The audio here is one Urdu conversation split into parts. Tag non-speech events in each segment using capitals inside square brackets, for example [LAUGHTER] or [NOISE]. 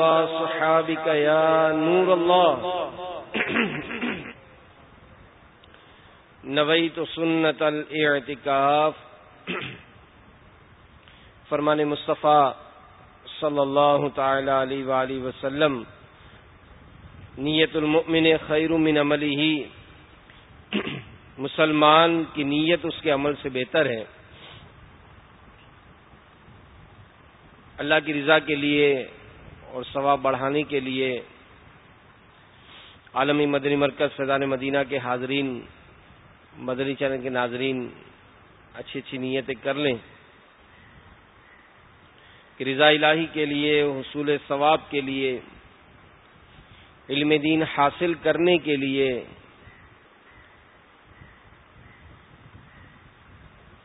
صحابك يا نور الله. نويت سنة الاعتكاف. فرمان مصطفیٰ صلی اللہ تعالی علیہ وآلہ وسلم. نیت المؤمن خیر من عملی ہی مسلمان کی نیت اس کے عمل سے بہتر ہے. اللہ کی رضا کے لیے اور ثواب بڑھانے کے لیے عالمی مدنی مرکز فیضان مدینہ کے حاضرین، مدنی چینل کے ناظرین، اچھی اچھی نیتیں کر لیں کہ رضا الہی کے لیے، حصول ثواب کے لیے، علم دین حاصل کرنے کے لیے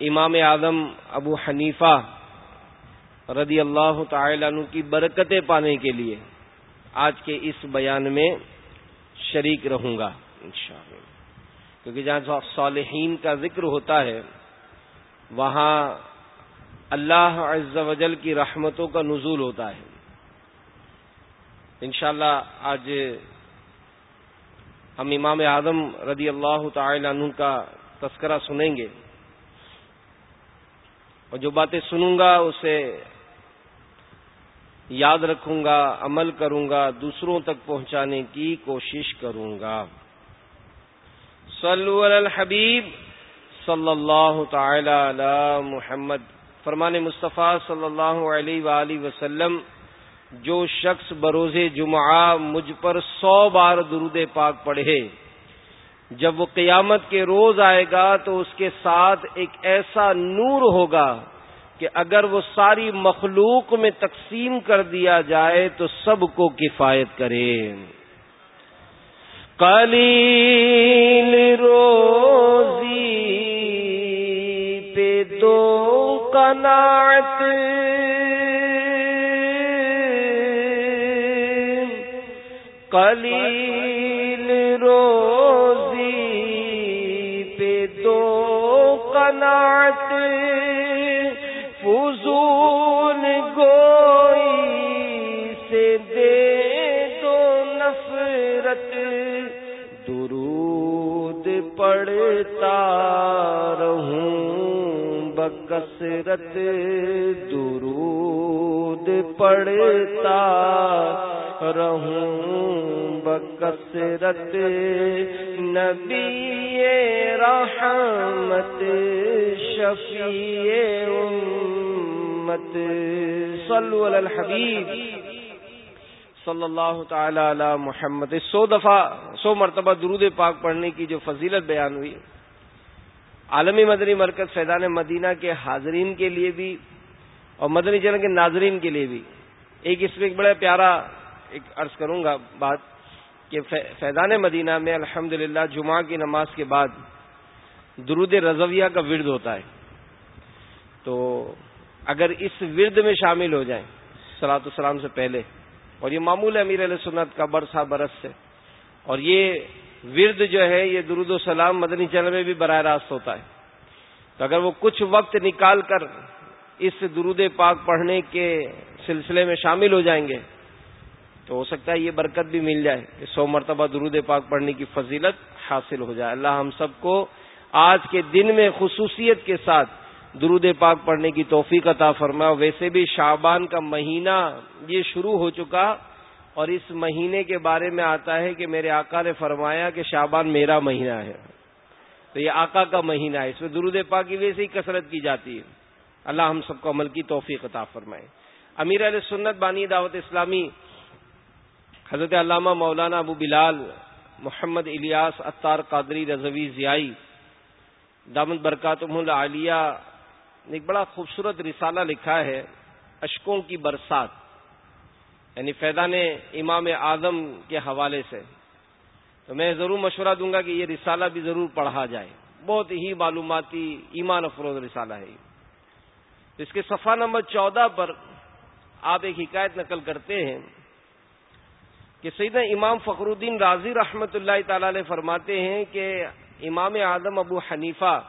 امام اعظم ابو حنیفہ رضی اللہ تعالی عنہ کی برکتیں پانے کے لیے آج کے اس بیان میں شریک رہوں گا، انشاءاللہ۔ کیونکہ جہاں صالحین کا ذکر ہوتا ہے، وہاں اللہ عز و جل کی رحمتوں کا نزول ہوتا ہے۔ انشاءاللہ آج ہم امام اعظم رضی اللہ تعالی عنہ کا تذکرہ سنیں گے۔ اور جو باتیں سنوں گا، اسے یاد رکھوں گا، عمل کروں گا، دوسروں تک پہنچانے کی کوشش کروں گا۔ صلو علی الحبیب صلی اللہ تعالی علی محمد۔ فرمان مصطفیٰ صلی اللہ علیہ وآلہ وسلم، جو شخص بروز جمعہ مجھ پر سو بار درود پاک پڑھے، جب وہ قیامت کے روز آئے گا تو اس کے ساتھ ایک ایسا نور ہوگا کہ اگر وہ ساری مخلوق میں تقسیم کر دیا جائے تو سب کو کفایت کرے۔ کالیل روزی پہ دو کنات کلیل روزی پہ دو کنات فضول گوئی سے دے دو نفرت درود پڑتا رہوں۔ بکثرت درود پڑتا رہوں، بکثرت نبی رحمت، شفیع امت۔ صلو علی الحبیب۔ صلی اللہ تعالی علی محمد۔ سو دفعہ، سو مرتبہ درود پاک پڑھنے کی جو فضیلت بیان ہوئی۔ عالمی مدنی مرکز فیضان مدینہ کے حاضرین کے لیے بھی اور مدنی چینل کے ناظرین کے لیے بھی ایک اس میں ایک بڑا پیارا ایک عرض کروں گا بات کہ فیضان مدینہ میں الحمد جمعہ کی نماز کے بعد درود رضویہ کا ورد ہوتا ہے۔ تو اگر اس ورد میں شامل ہو جائیں سلاۃ السلام سے پہلے اور یہ معمول ہے امیر علیہ سنت کا برسا برس سے اور یہ ورد جو ہے یہ درود و سلام مدنی چینل میں بھی براہ راست ہوتا ہے۔ تو اگر وہ کچھ وقت نکال کر اس درود پاک پڑھنے کے سلسلے میں شامل ہو جائیں گے، تو ہو سکتا ہے یہ برکت بھی مل جائے کہ سو مرتبہ درود پاک پڑھنے کی فضیلت حاصل ہو جائے۔ اللہ ہم سب کو آج کے دن میں خصوصیت کے ساتھ درود پاک پڑھنے کی توفیق عطا فرما ویسے بھی شعبان کا مہینہ یہ شروع ہو چکا اور اس مہینے کے بارے میں آتا ہے کہ میرے آقا نے فرمایا کہ شعبان میرا مہینہ ہے۔ تو یہ آقا کا مہینہ ہے۔ اس میں درود پاک کی ویسے ہی کثرت کی جاتی ہے۔ اللہ ہم سب کو عمل کی توفیق عطا فرمائے۔ امیر علیہ سنت بانی دعوت اسلامی حضرت علامہ مولانا ابو بلال، محمد الیاس اطار قادری رضوی ضیائی دامد برکاتم العالیہ نے ایک بڑا خوبصورت رسالہ لکھا ہے، اشکوں کی برسات۔ یعنی فیضان امام اعظم کے حوالے سے۔ تو میں ضرور مشورہ دوں گا کہ یہ رسالہ بھی ضرور پڑھا جائے۔ بہت ہی معلوماتی، ایمان افروز رسالہ ہے اس کے صفحہ نمبر چودہ پر آپ ایک حکایت نقل کرتے ہیں کہ سیدنا امام فخر الدین راضی رحمت اللہ تعالی علیہ فرماتے ہیں کہ امام اعظم ابو حنیفہ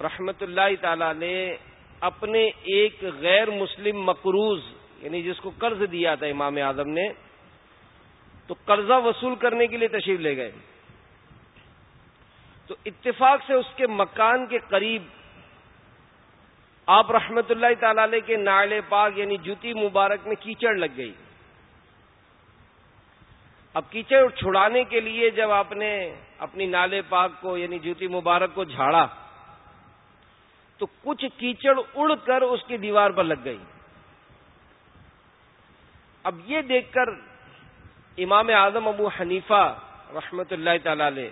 رحمت اللہ تعالی نے اپنے ایک غیر مسلم مقروض یعنی جس کو قرض دیا تھا امام اعظم نے، تو قرضہ وصول کرنے کے لیے تشریف لے گئے۔ تو اتفاق سے اس کے مکان کے قریب آپ رحمت اللہ تعالی علیہ کے نائل پاک یعنی جوتی مبارک میں کیچڑ لگ گئی۔ اب کیچڑ چھڑانے کے لیے جب آپ نے اپنی نالے پاک کو یعنی جوتی مبارک کو جھاڑا، تو کچھ کیچڑ اڑ کر اس کی دیوار پر لگ گئی۔ اب یہ دیکھ کر امام اعظم ابو حنیفہ رحمت اللہ تعالی علیہ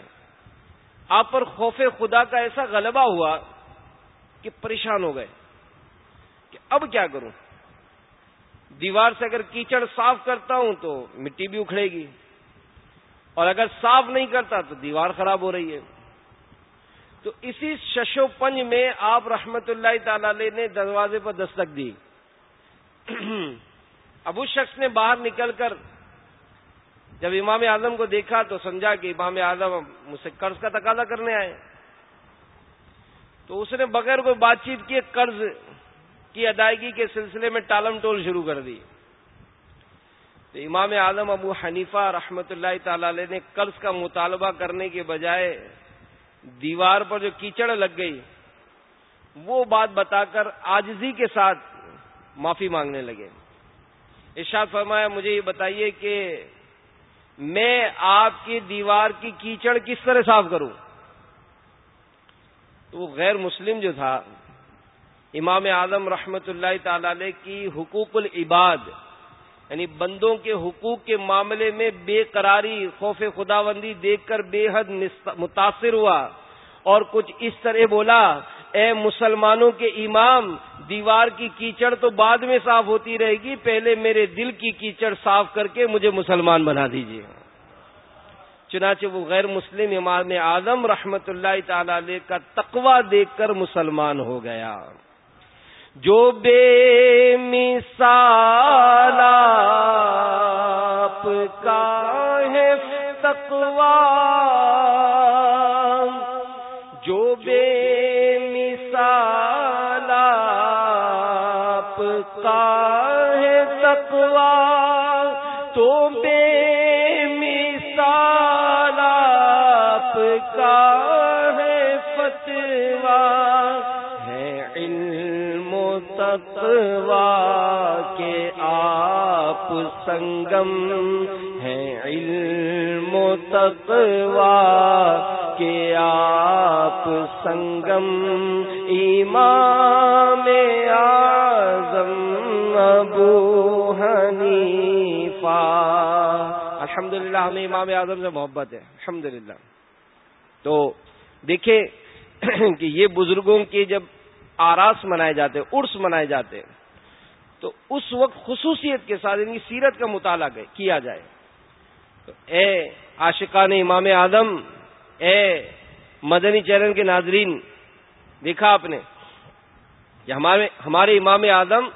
آپ پر خوف خدا کا ایسا غلبہ ہوا کہ پریشان ہو گئے کہ اب کیا کروں؟ دیوار سے اگر کیچڑ صاف کرتا ہوں تو مٹی بھی اکھڑے گی۔ اور اگر صاف نہیں کرتا تو دیوار خراب ہو رہی ہے۔ تو اسی ششو پنج میں آپ رحمت اللہ تعالی نے دروازے پر دستک دی۔ اب اس شخص نے باہر نکل کر جب امام اعظم کو دیکھا تو سمجھا کہ امام اعظم مجھ سے قرض کا تقاضا کرنے آئے تو اس نے بغیر کوئی بات چیت کیے قرض کی ادائیگی کے سلسلے میں ٹالم ٹول شروع کر دی۔ تو امام اعظم ابو حنیفہ رحمت اللہ تعالی علیہ نے قرض کا مطالبہ کرنے کے بجائے دیوار پر جو کیچڑ لگ گئی، وہ بات بتا کر آجزی کے ساتھ معافی مانگنے لگے۔ ارشاد فرمایا، مجھے یہ بتائیے کہ میں آپ کی دیوار کی کیچڑ کس طرح صاف کروں؟ تو وہ غیر مسلم جو تھا، امام اعظم رحمت اللہ تعالی کی حقوق العباد یعنی بندوں کے حقوق کے معاملے میں بے قراری، خوف خداوندی دیکھ کر بے حد متاثر ہوا اور کچھ اس طرح بولا اے مسلمانوں کے امام، دیوار کی کیچڑ تو بعد میں صاف ہوتی رہے گی، پہلے میرے دل کی کیچڑ صاف کر کے مجھے مسلمان بنا دیجیے چنانچہ وہ غیر مسلم امام اعظم رحمت اللہ تعالی علیہ کا تقوی دیکھ کر مسلمان ہو گیا۔ جو بے مثال کا ہے تقوی تقوا کے آپ سنگم ہے علم و تقوا کے آپ سنگم امام اعظم ابو حنیفہ۔ الحمد للہ ہمیں امام اعظم سے محبت ہے۔ الحمد للہ تو دیکھیں [CLEARS THROAT] کہ یہ بزرگوں کے جب آراس منائے جاتے، عرس منائے جاتے۔ تو اس وقت خصوصیت کے ساتھ ان کی سیرت کا مطالعہ کیا جائے۔ تو اے عاشقان امام آدم اے مدنی چرن کے ناظرین، دیکھا آپ نے کہ ہمارے ہمارے امام آدم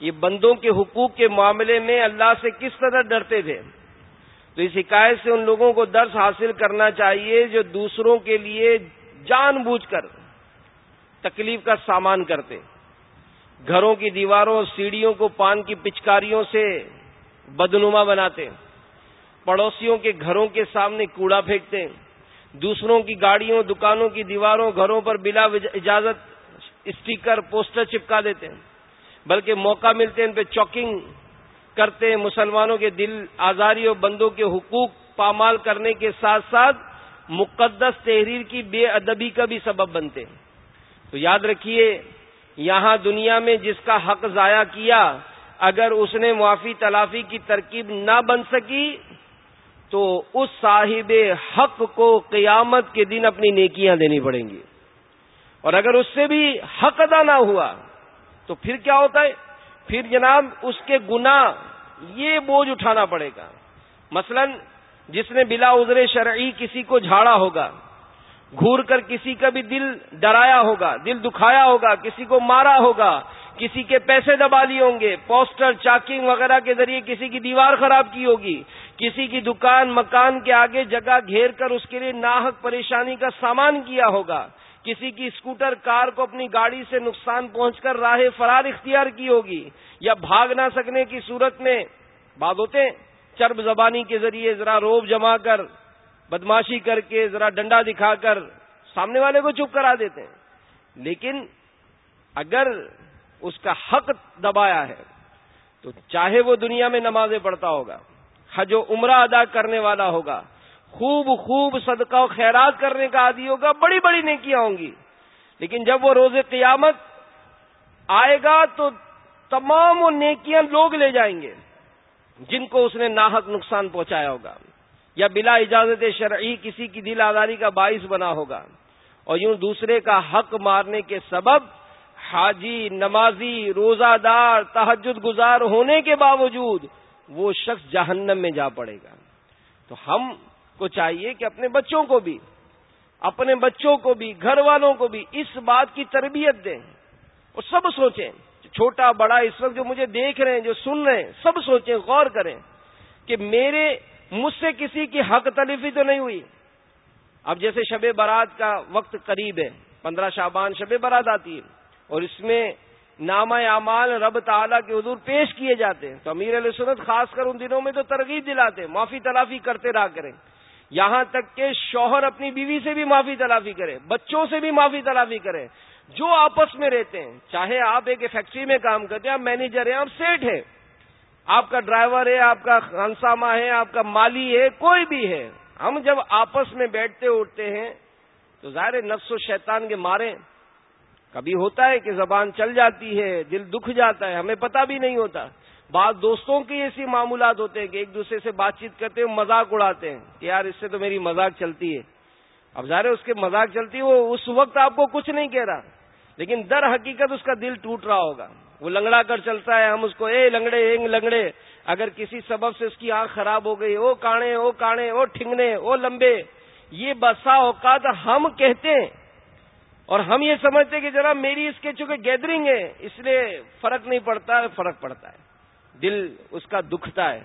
یہ بندوں کے حقوق کے معاملے میں اللہ سے کس طرح ڈرتے تھے۔ تو اس حکایت سے ان لوگوں کو درس حاصل کرنا چاہیے جو دوسروں کے لیے جان بوجھ کر تکلیف کا سامان کرتے۔ گھروں کی دیواروں اور سیڑھیوں کو پان کی پچکاریوں سے بدنما بناتے۔ پڑوسیوں کے گھروں کے سامنے کوڑا پھینکتے۔ دوسروں کی گاڑیوں، دکانوں کی دیواروں، گھروں پر بلا اجازت اسٹیکر پوسٹر چپکا دیتے۔ ہیں بلکہ موقع ملتے ان پہ چوکنگ کرتے۔ ہیں مسلمانوں کے دل آزاری اور بندوں کے حقوق پامال کرنے کے ساتھ ساتھ مقدس تحریر کی بے ادبی کا بھی سبب بنتے۔ ہیں تو یاد رکھیے، یہاں دنیا میں جس کا حق ضائع کیا، اگر اس نے معافی تلافی کی ترکیب نہ بن سکی، تو اس صاحب حق کو قیامت کے دن اپنی نیکیاں دینی پڑیں گی۔ اور اگر اس سے بھی حق ادا نہ ہوا، تو پھر کیا ہوتا ہے؟ پھر جناب اس کے گنا یہ بوجھ اٹھانا پڑے گا۔ مثلا جس نے بلا عذر شرعی کسی کو جھاڑا ہوگا گور کر کسی کا بھی دل ڈرایا ہوگا، دل دکھایا ہوگا، کسی کو مارا ہوگا، کسی کے پیسے دبا لیے ہوں گے، پوسٹر، چاکنگ وغیرہ کے ذریعے کسی کی دیوار خراب کی ہوگی، کسی کی دکان، مکان کے آگے جگہ گھیر کر اس کے لیے ناحک پریشانی کا سامان کیا ہوگا، کسی کی اسکوٹر کار کو اپنی گاڑی سے نقصان پہنچ کر راہ فرار اختیار کی ہوگی یا بھاگ نہ سکنے کی صورت میں بعد ہوتے چرب زبانی کے ذریعے ذرا روب جما کر بدماشی کر کے ذرا ڈنڈا دکھا کر سامنے والے کو چپ کرا دیتے ہیں۔ لیکن اگر اس کا حق دبایا ہے، تو چاہے وہ دنیا میں نمازیں پڑھتا ہوگا، حج و عمرہ ادا کرنے والا ہوگا، خوب خوب صدقہ و خیرات کرنے کا عادی ہوگا، بڑی بڑی نیکیاں ہوں گی۔ لیکن جب وہ روز قیامت آئے گا، تو تمام وہ نیکیاں لوگ لے جائیں گے، جن کو اس نے ناحق نقصان پہنچایا ہوگا۔ یا بلا اجازت شرعی کسی کی دل آزاری کا باعث بنا ہوگا اور یوں دوسرے کا حق مارنے کے سبب حاجی، نمازی روزہ دار تحجد گزار ہونے کے باوجود وہ شخص جہنم میں جا پڑے گا۔ تو ہم کو چاہیے کہ اپنے بچوں کو بھی، اپنے بچوں کو بھی، گھر والوں کو بھی اس بات کی تربیت دیں۔ اور سب سوچیں، چھوٹا، بڑا، اس وقت جو مجھے دیکھ رہے ہیں، جو سن رہے ہیں، سب سوچیں، غور کریں کہ میرے مجھ سے کسی کی حق تلفی تو نہیں ہوئی۔ اب جیسے شب برات کا وقت قریب ہے، پندرہ شابان شب برات آتی ہے، اور اس میں نامہ اعمال رب تعالیٰ کے حضور پیش کیے جاتے ہیں۔ تو امیر علیہ سنت خاص کر ان دنوں میں تو ترغیب دلاتے معافی تلافی کرتے رہا کریں۔ یہاں تک کہ شوہر اپنی بیوی سے بھی معافی تلافی کرے بچوں سے بھی معافی تلافی کرے جو آپس میں رہتے ہیں، چاہے آپ ایک فیکٹری میں کام کرتے ہیں، آپ مینیجر ہیں، آپ سیٹ ہیں۔ آپ کا ڈرائیور ہے، آپ کا خانسامہ ہے، آپ کا مالی ہے، کوئی بھی ہے، ہم جب آپس میں بیٹھتے اٹھتے ہیں تو ظاہر نفس و شیطان کے مارے۔ کبھی ہوتا ہے کہ زبان چل جاتی ہے، دل دکھ جاتا ہے، ہمیں پتہ بھی نہیں ہوتا۔ بعض دوستوں کی ایسی معمولات ہوتے ہیں کہ ایک دوسرے سے بات چیت کرتے ہیں، مذاق اڑاتے ہیں کہ یار اس سے تو میری مذاق چلتی ہے۔ اب ظاہر اس کے مذاق چلتی ہے وہ اس وقت آپ کو کچھ نہیں کہہ رہا، لیکن در حقیقت اس کا دل ٹوٹ رہا ہوگا۔ وہ لنگڑا کر چلتا ہے، ہم اس کو، اے لنگڑے اے لنگڑے، اگر کسی سبب سے اس کی آنکھ خراب ہو گئی، او کانے او کانے، او ٹھنگنے، او لمبے، یہ بسا اوقات ہم کہتے ہیں۔ اور ہم یہ سمجھتے کہ جناب میری اس کے چونکہ گیدرنگ ہے، اس لیے فرق نہیں پڑتا ہے فرق پڑتا ہے۔ دل اس کا دکھتا ہے۔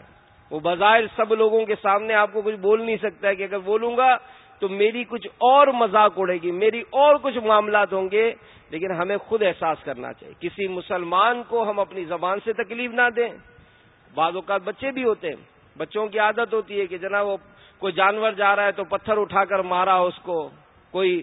وہ بظاہر سب لوگوں کے سامنے آپ کو کچھ بول نہیں سکتا ہے کہ اگر بولوں گا تو میری کچھ اور مذاق اڑے گی، میری اور کچھ معاملات ہوں گے۔ لیکن ہمیں خود احساس کرنا چاہیے۔ کسی مسلمان کو ہم اپنی زبان سے تکلیف نہ دیں۔ بعض اوقات بچے بھی ہوتے ہیں۔ بچوں کی عادت ہوتی ہے کہ جناب وہ کوئی جانور جا رہا ہے تو پتھر اٹھا کر مارا اس کو۔ کوئی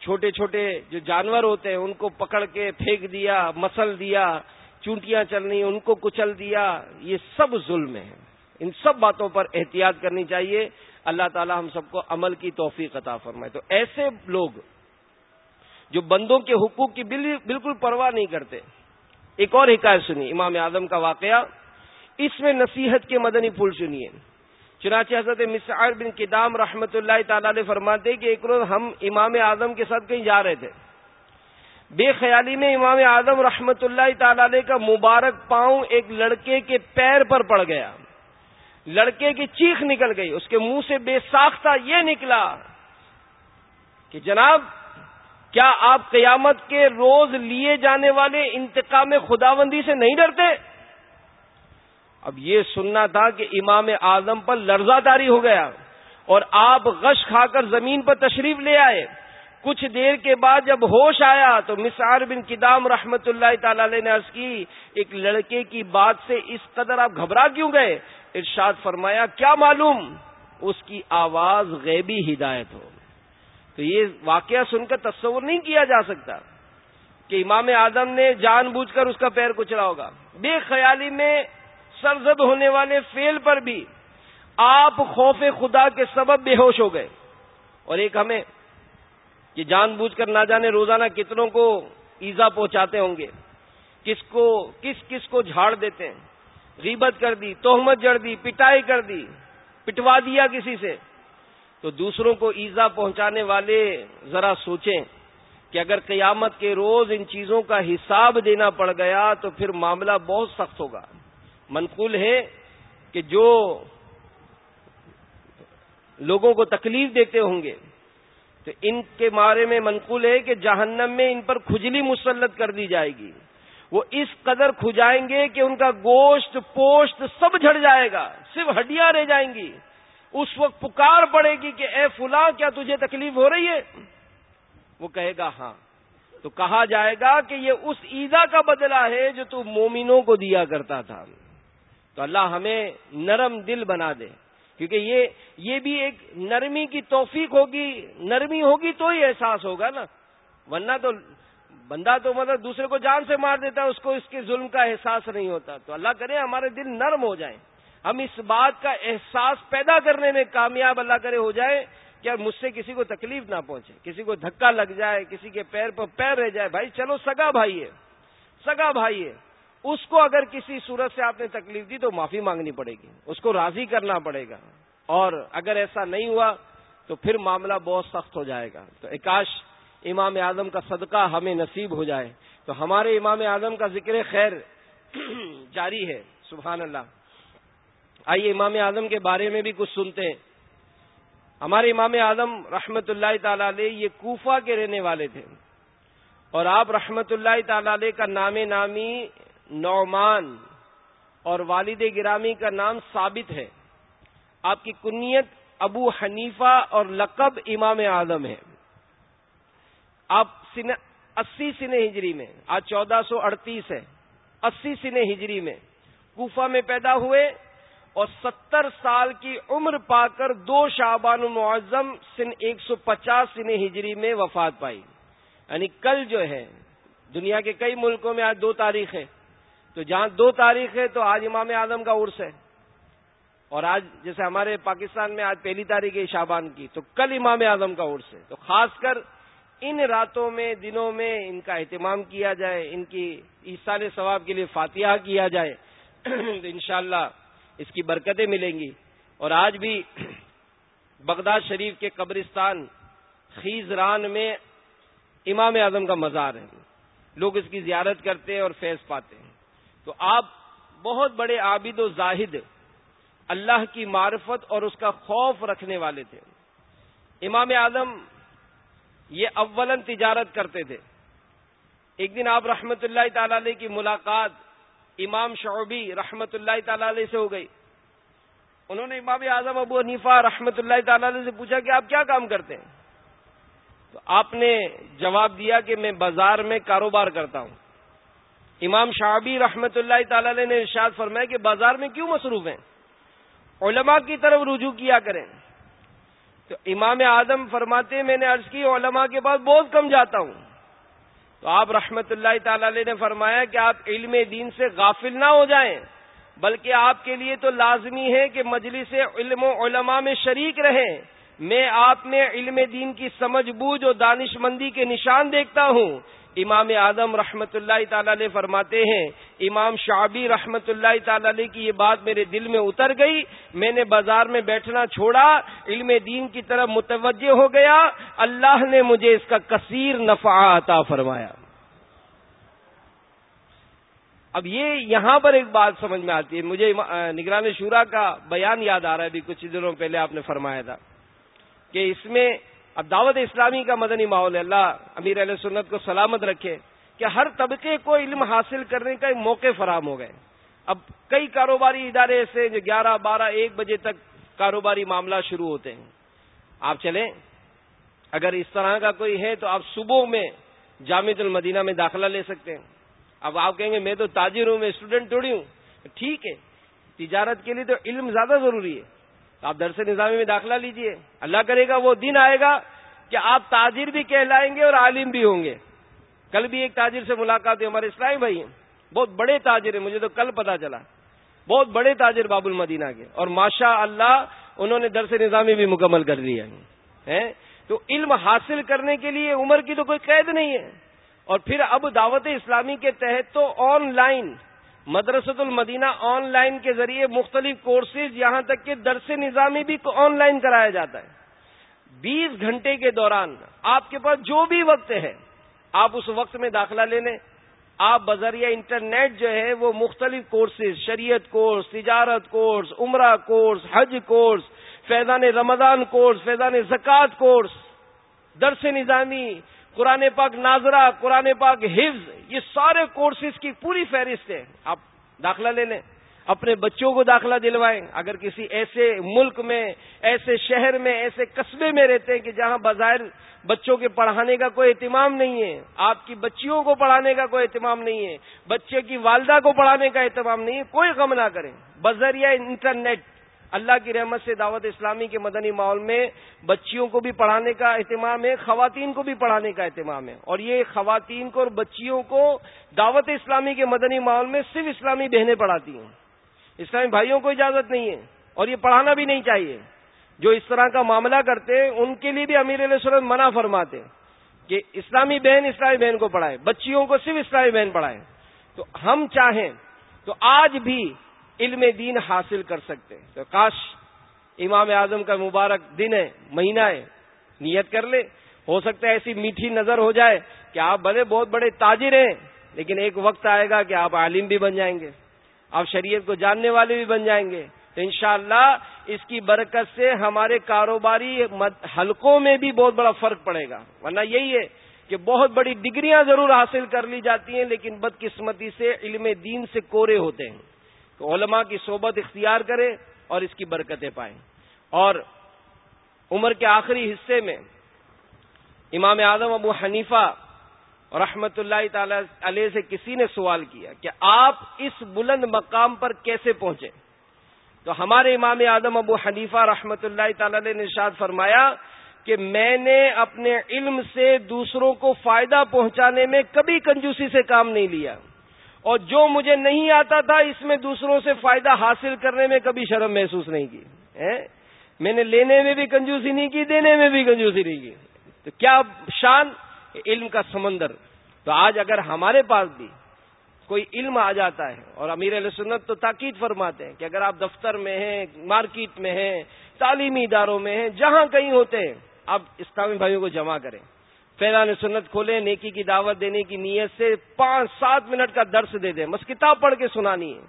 چھوٹے چھوٹے جو جانور ہوتے ہیں، ان کو پکڑ کے پھینک دیا، مسل دیا، چونٹیاں چلنی، ان کو کچل دیا۔ یہ سب ظلم ہے ان سب باتوں پر احتیاط کرنی چاہیے۔ اللہ تعالی ہم سب کو عمل کی توفیق عطا فرمائے۔ تو ایسے لوگ جو بندوں کے حقوق کی بالکل پرواہ نہیں کرتے۔ ایک اور حکایت سنی، امام اعظم کا واقعہ۔ اس میں نصیحت کے مدنی پھول سنیے۔ چنانچہ حضرت مسعر بن کدام رحمت اللہ تعالی نے فرماتے کہ ایک روز ہم امام اعظم کے ساتھ کہیں جا رہے تھے۔ بے خیالی میں امام اعظم رحمت اللہ تعالی کا مبارک پاؤں ایک لڑکے کے پیر پر پڑ گیا۔ لڑکے کی چیخ نکل گئی، اس کے منہ سے بے ساختہ یہ نکلا کہ جناب کیا آپ قیامت کے روز لیے جانے والے انتقام خداوندی سے نہیں ڈرتے؟ اب یہ سننا تھا کہ امام اعظم پر لرزہ داری ہو گیا اور آپ غش کھا کر زمین پر تشریف لے آئے۔ کچھ دیر کے بعد جب ہوش آیا تو مسار بن کدام رحمت اللہ تعالی علیہ نے عرض کی، ایک لڑکے کی بات سے اس قدر آپ گھبرا کیوں گئے؟ ارشاد فرمایا، کیا معلوم؟ اس کی آواز غیبی ہدایت ہو۔ تو یہ واقعہ سن کر تصور نہیں کیا جا سکتا کہ امام اعظم نے جان بوجھ کر اس کا پیر کچلا ہوگا۔ بے خیالی میں سرزد ہونے والے فیل پر بھی آپ خوف خدا کے سبب بے ہوش ہو گئے۔ اور ایک ہمیں یہ جان بوجھ کر نہ جانے روزانہ کتنوں کو ایزا پہنچاتے ہوں گے۔ کس کو، کس کس کو جھاڑ دیتے ہیں؟ غیبت کر دی توہمت جڑ دی، پٹائی کر دی، پٹوا دیا کسی سے۔ تو دوسروں کو ایزا پہنچانے والے ذرا سوچیں کہ اگر قیامت کے روز ان چیزوں کا حساب دینا پڑ گیا تو پھر معاملہ بہت سخت ہوگا۔ منقول ہے کہ جو لوگوں کو تکلیف دیتے ہوں گے، تو ان کے بارے میں منقول ہے کہ جہنم میں ان پر کھجلی مسلط کر دی جائے گی۔ وہ اس قدر کھجائیں گے کہ ان کا گوشت، پوشت سب جھڑ جائے گا، صرف ہڈیاں رہ جائیں گی۔ اس وقت پکار پڑے گی کہ اے فلاں، کیا تجھے تکلیف ہو رہی ہے؟ وہ کہے گا ہاں۔ تو کہا جائے گا کہ یہ اس عیدا کا بدلہ ہے جو تو مومنوں کو دیا کرتا تھا۔ تو اللہ ہمیں نرم دل بنا دے۔ کیونکہ یہ یہ بھی ایک نرمی کی توفیق ہوگی، نرمی ہوگی تو ہی احساس ہوگا نا۔ ورنہ تو بندہ تو مطلب دوسرے کو جان سے مار دیتا ہے، اس کو اس کے ظلم کا احساس نہیں ہوتا۔ تو اللہ کرے، ہمارے دل نرم ہو جائیں۔ ہم اس بات کا احساس پیدا کرنے میں کامیاب اللہ کرے ہو جائے کہ مجھ سے کسی کو تکلیف نہ پہنچے، کسی کو دھکا لگ جائے، کسی کے پیر پر پیر رہ جائے۔ بھائی، چلو، سگا بھائی ہے، سگا بھائی ہے۔ اس کو اگر کسی صورت سے آپ نے تکلیف دی تو معافی مانگنی پڑے گی، اس کو راضی کرنا پڑے گا۔ اور اگر ایسا نہیں ہوا تو پھر معاملہ بہت سخت ہو جائے گا۔ تو اکاش امام اعظم کا صدقہ ہمیں نصیب ہو جائے۔ تو ہمارے امام اعظم کا ذکر خیر [CLEARS THROAT] جاری ہے، سبحان اللہ۔ آئیے امام اعظم کے بارے میں بھی کچھ سنتے ہیں۔ ہمارے امام اعظم رحمت اللہ تعالی علیہ یہ کوفہ کے رہنے والے تھے۔ اور آپ رحمت اللہ تعالی علیہ کا نام نامی نعمان اور والد گرامی کا نام ثابت ہے۔ آپ کی کنیت ابو حنیفہ اور لقب امام اعظم ہے۔ آپ سن اسی سن ہجری میں، آج چودہ سو اڑتیس ہے۔ اسی سن ہجری میں کوفہ میں پیدا ہوئے۔ اور ستر سال کی عمر پا کر دو شعبان المعظم سن ایک سو پچاس سن ہجری میں وفات پائی۔ یعنی کل جو ہے، دنیا کے کئی ملکوں میں آج دو تاریخ ہے تو جہاں دو تاریخ ہے تو آج امام اعظم کا عرس ہے۔ اور آج جیسے ہمارے پاکستان میں آج پہلی تاریخ ہے شابان کی، تو کل امام اعظم کا عرس ہے۔ تو خاص کر ان راتوں میں، دنوں میں ان کا اہتمام کیا جائے، ان کی عیسال ثواب کے لیے فاتحہ کیا جائے۔ تو انشاءاللہ اس کی برکتیں ملیں گی۔ اور آج بھی بغداد شریف کے قبرستان خیزران میں امام اعظم کا مزار ہے۔ لوگ اس کی زیارت کرتے ہیں اور فیض پاتے ہیں۔ تو آپ بہت بڑے عابد و زاہد اللہ کی معرفت اور اس کا خوف رکھنے والے تھے۔ امام اعظم یہ اولن تجارت کرتے تھے۔ ایک دن آپ رحمت اللہ تعالی علیہ کی ملاقات امام شعبی رحمت اللہ تعالی علیہ سے ہو گئی۔ انہوں نے امام اعظم ابو حنیفہ رحمت اللہ تعالی علیہ سے پوچھا کہ آپ کیا کام کرتے ہیں؟ تو آپ نے جواب دیا کہ میں بازار میں کاروبار کرتا ہوں۔ امام شعبی رحمت اللہ تعالی علیہ نے ارشاد فرمایا کہ بازار میں کیوں مصروف ہیں؟ علماء کی طرف رجوع کیا کریں۔ تو امام اعظم فرماتے میں نے عرض کی، علماء کے پاس بہت کم جاتا ہوں۔ تو آپ رحمت اللہ تعالی علیہ نے فرمایا کہ آپ علم دین سے غافل نہ ہو جائیں، بلکہ آپ کے لیے تو لازمی ہے کہ مجلس علم و علماء میں شریک رہیں۔ میں آپ میں علم دین کی سمجھ بوجھ اور دانش مندی کے نشان دیکھتا ہوں۔ امام اعظم رحمت اللہ تعالی علیہ فرماتے ہیں، امام شعبی رحمت اللہ تعالی علیہ کی یہ بات میرے دل میں اتر گئی، میں نے بازار میں بیٹھنا چھوڑا، علم دین کی طرف متوجہ ہو گیا، اللہ نے مجھے اس کا کثیر نفع عطا فرمایا۔ اب یہ یہاں پر ایک بات سمجھ میں آتی ہے، مجھے نگران شورا کا بیان یاد آ رہا ہے، ابھی کچھ دنوں پہلے آپ نے فرمایا تھا کہ اس میں اب دعوت اسلامی کا مدنی ماحول ہے۔ اللہ امیر علیہ سنت کو سلامت رکھے کہ ہر طبقے کو علم حاصل کرنے کا ایک موقع فراہم ہو گئے۔ اب کئی کاروباری ادارے ایسے ہیں جو گیارہ، بارہ، ایک بجے تک کاروباری معاملہ شروع ہوتے ہیں۔ آپ چلیں۔ اگر اس طرح کا کوئی ہے تو آپ صبح میں جامع المدینہ میں داخلہ لے سکتے ہیں۔ اب آپ کہیں گے، میں تو تاجر ہوں، میں اسٹوڈنٹ تھوڑی ہوں۔ ٹھیک ہے۔ تجارت کے لیے تو علم زیادہ ضروری ہے۔ آپ درس نظامی میں داخلہ لیجیے۔ اللہ کرے گا وہ دن آئے گا کہ آپ تاجر بھی کہلائیں گے اور عالم بھی ہوں گے۔ کل بھی ایک تاجر سے ملاقات ہوئی، ہمارے اسلامی بھائی ہیں۔ بہت بڑے تاجر ہیں، مجھے تو کل پتا چلا۔ بہت بڑے تاجر باب المدینہ کے۔ اور ماشاء اللہ انہوں نے درس نظامی بھی مکمل کر لیا ہے۔ تو علم حاصل کرنے کے لیے عمر کی تو کوئی قید نہیں ہے۔ اور پھر اب دعوت اسلامی کے تحت تو آن لائن مدرسۃ المدینہ آن لائن کے ذریعے مختلف کورسز یہاں تک کہ درس نظامی بھی آن لائن کرایا جاتا ہے۔ بیس گھنٹے کے دوران آپ کے پاس جو بھی وقت ہے، آپ اس وقت میں داخلہ لے لیں۔ آپ بذریعہ انٹرنیٹ جو ہے وہ مختلف کورسز، شریعت کورس، تجارت کورس، عمرہ کورس، حج کورس، فیضان رمضان کورس، فیضان زکوٰۃ کورس، درس نظامی قرآن پاک ناظرہ، قرآن پاک حفظ، یہ سارے کورسز کی پوری فہرست ہے۔ آپ داخلہ لے لیں، اپنے بچوں کو داخلہ دلوائیں۔ اگر کسی ایسے ملک میں، ایسے شہر میں، ایسے قصبے میں رہتے ہیں کہ جہاں بظاہر بچوں کے پڑھانے کا کوئی اہتمام نہیں ہے، آپ کی بچیوں کو پڑھانے کا کوئی اہتمام نہیں ہے، بچے کی والدہ کو پڑھانے کا اہتمام نہیں ہے، کوئی غم نہ کریں۔ بذریعہ انٹرنیٹ اللہ کی رحمت سے دعوت اسلامی کے مدنی ماحول میں بچیوں کو بھی پڑھانے کا اہتمام ہے، خواتین کو بھی پڑھانے کا اہتمام ہے۔ اور یہ خواتین کو اور بچیوں کو دعوت اسلامی کے مدنی ماحول میں صرف اسلامی بہنیں پڑھاتی ہیں۔ اسلامی بھائیوں کو اجازت نہیں ہے اور یہ پڑھانا بھی نہیں چاہیے۔ جو اس طرح کا معاملہ کرتے ہیں، ان کے لیے بھی امیر علیہ وسلم منع فرماتے کہ اسلامی بہن اسلامی بہن کو پڑھائے بچیوں کو صرف اسلامی بہن پڑھائے تو ہم چاہیں تو آج بھی علم دین حاصل کر سکتے تو کاش امام اعظم کا مبارک دن ہے، مہینہ ہے، نیت کر لے۔ ہو سکتا ہے ایسی میٹھی نظر ہو جائے کہ آپ بڑے بہت بڑے تاجر ہیں، لیکن ایک وقت آئے گا کہ آپ عالم بھی بن جائیں گے۔ آپ شریعت کو جاننے والے بھی بن جائیں گے۔ تو انشاءاللہ اس کی برکت سے ہمارے کاروباری حلقوں میں بھی بہت بڑا فرق پڑے گا۔ ورنہ یہی ہے کہ بہت بڑی ڈگریاں ضرور حاصل کر لی جاتی ہیں، لیکن بدقسمتی سے، علم دین سے کورے ہوتے ہیں۔ تو علماء کی صحبت اختیار کرے اور اس کی برکتیں پائیں۔ اور عمر کے آخری حصے میں امام اعظم ابو حنیفہ رحمت اللہ تعالی علیہ سے کسی نے سوال کیا کہ آپ اس بلند مقام پر کیسے پہنچے؟ تو ہمارے امام اعظم ابو حنیفہ رحمت اللہ تعالی نے ارشاد فرمایا کہ میں نے اپنے علم سے دوسروں کو فائدہ پہنچانے میں کبھی کنجوسی سے کام نہیں لیا۔ اور جو مجھے نہیں آتا تھا، اس میں دوسروں سے فائدہ حاصل کرنے میں کبھی شرم محسوس نہیں کی میں نے لینے میں بھی کنجوسی نہیں کی، دینے میں بھی کنجوسی نہیں کی۔ تو کیا شان؟ علم کا سمندر۔ تو آج اگر ہمارے پاس بھی کوئی علم آ جاتا ہے، اور امیر علیہ سنت تو تاکید فرماتے ہیں کہ اگر آپ دفتر میں ہیں، مارکیٹ میں ہیں، تعلیمی اداروں میں ہیں، جہاں کہیں ہوتے ہیں آپ اسلامی بھائیوں کو جمع کریں۔ فیضان سنت کھولے، نیکی کی دعوت دینے کی نیت سے پانچ سات منٹ کا درس دے دیں۔ بس کتاب پڑھ کے سنانی ہے۔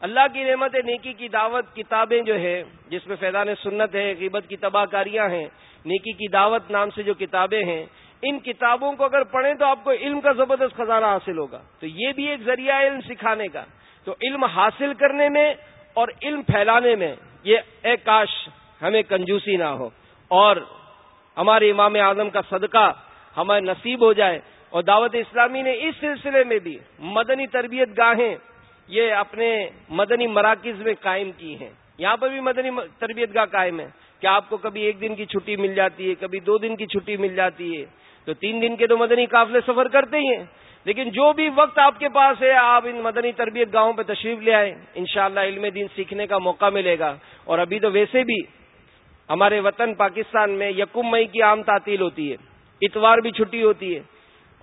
اللہ کی نعمت نیکی کی دعوت کتابیں جو ہے، جس میں فیضان سنت ہے، غیبت کی تباہ کاریاں ہیں، نیکی کی دعوت نام سے جو کتابیں ہیں، ان کتابوں کو اگر پڑھیں تو آپ کو علم کا زبردست خزانہ حاصل ہوگا۔ تو یہ بھی ایک ذریعہ علم سکھانے کا۔ تو علم حاصل کرنے میں اور علم پھیلانے میں یہ اے کاش ہمیں کنجوسی نہ ہو۔ اور ہمارے امام اعظم کا صدقہ ہمیں نصیب ہو جائے اور دعوت اسلامی نے اس سلسلے میں بھی مدنی تربیت گاہیں یہ اپنے مدنی مراکز میں قائم کی ہیں۔ یہاں پر بھی مدنی تربیت گاہ قائم ہے کہ آپ کو کبھی ایک دن کی چھٹی مل جاتی ہے، کبھی دو دن کی چھٹی مل جاتی ہے؟ تو تین دن کے تو مدنی قافلے سفر کرتے ہی ہیں۔ لیکن جو بھی وقت آپ کے پاس ہے، آپ ان مدنی تربیت گاہوں پہ تشریف لے آئیں۔ انشاءاللہ علم دین سیکھنے کا موقع ملے گا۔ اور ابھی تو ویسے بھی ہمارے وطن پاکستان میں یکم مئی کی عام تعطیل ہوتی ہے۔ اتوار بھی چھٹی ہوتی ہے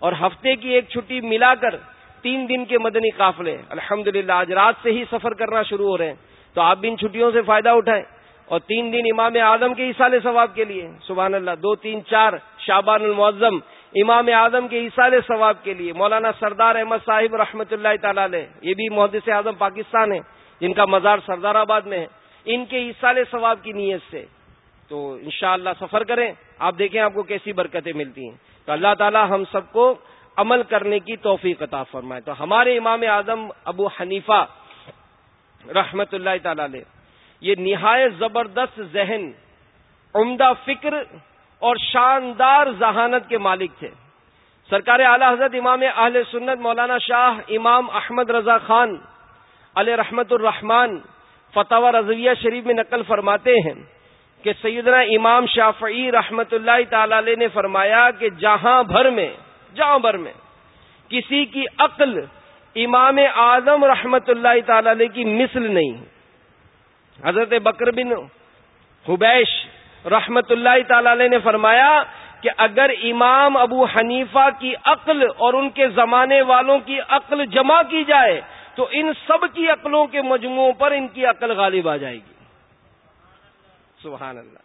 اور ہفتے کی ایک چھٹی ملا کر تین دن کے مدنی قافلے الحمد آج رات سے ہی سفر کرنا شروع ہو رہے ہیں تو آپ بھی ان چھٹیوں سے فائدہ اٹھائیں اور تین دن امام اعظم کے عیسال ثواب کے لیے سبحان اللہ دو تین چار شابان المعظم امام اعظم کے عیسال ثواب کے لیے مولانا سردار احمد صاحب رحمۃ اللہ تعالی یہ بھی محدث اعظم پاکستان ہے جن کا مزار سردار آباد میں ہے، ان کے عیسال ثواب کی نیت سے۔ تو انشاءاللہ سفر کریں۔ آپ دیکھیں آپ کو کیسی برکتیں ملتی ہیں۔ تو اللہ تعالی ہم سب کو عمل کرنے کی توفیق عطا فرمائے۔ تو ہمارے امام اعظم ابو حنیفہ رحمت اللہ تعالی یہ نہایت زبردست ذہن، عمدہ فکر اور شاندار ذہانت کے مالک تھے۔ سرکار اعلی حضرت امام اہل سنت مولانا شاہ امام احمد رضا خان علیہ رحمت الرحمان فتح رضویہ شریف میں نقل فرماتے ہیں۔ کہ سیدنا امام شافعی رحمت اللہ تعالی علیہ نے فرمایا کہ جہاں بھر میں، جہاں بھر میں کسی کی عقل امام اعظم رحمت اللہ تعالی علیہ کی مثل نہیں۔ حضرت بکر بن حبیش رحمت اللہ تعالی علیہ نے فرمایا کہ اگر امام ابو حنیفہ کی عقل اور ان کے زمانے والوں کی عقل جمع کی جائے تو ان سب کی عقلوں کے مجموعوں پر ان کی عقل غالب آ جائے گی۔ سبحان اللہ۔